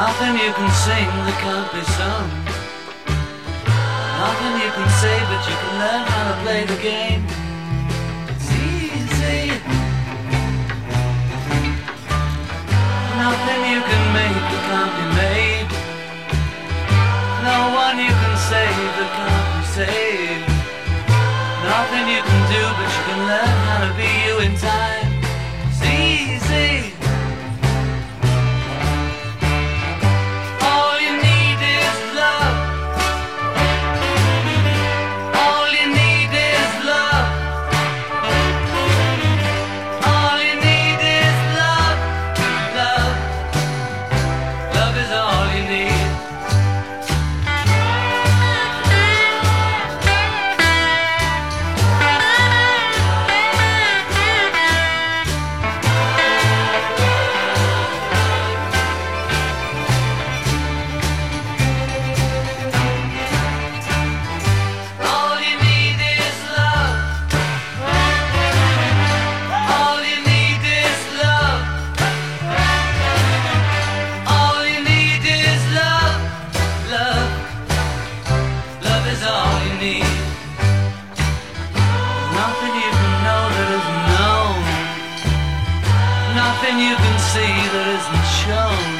Nothing you can sing that can't be sung. Nothing you can say, but you can learn how to play the game. It's easy. Nothing you can make that can't be made. you can see that isn't shown.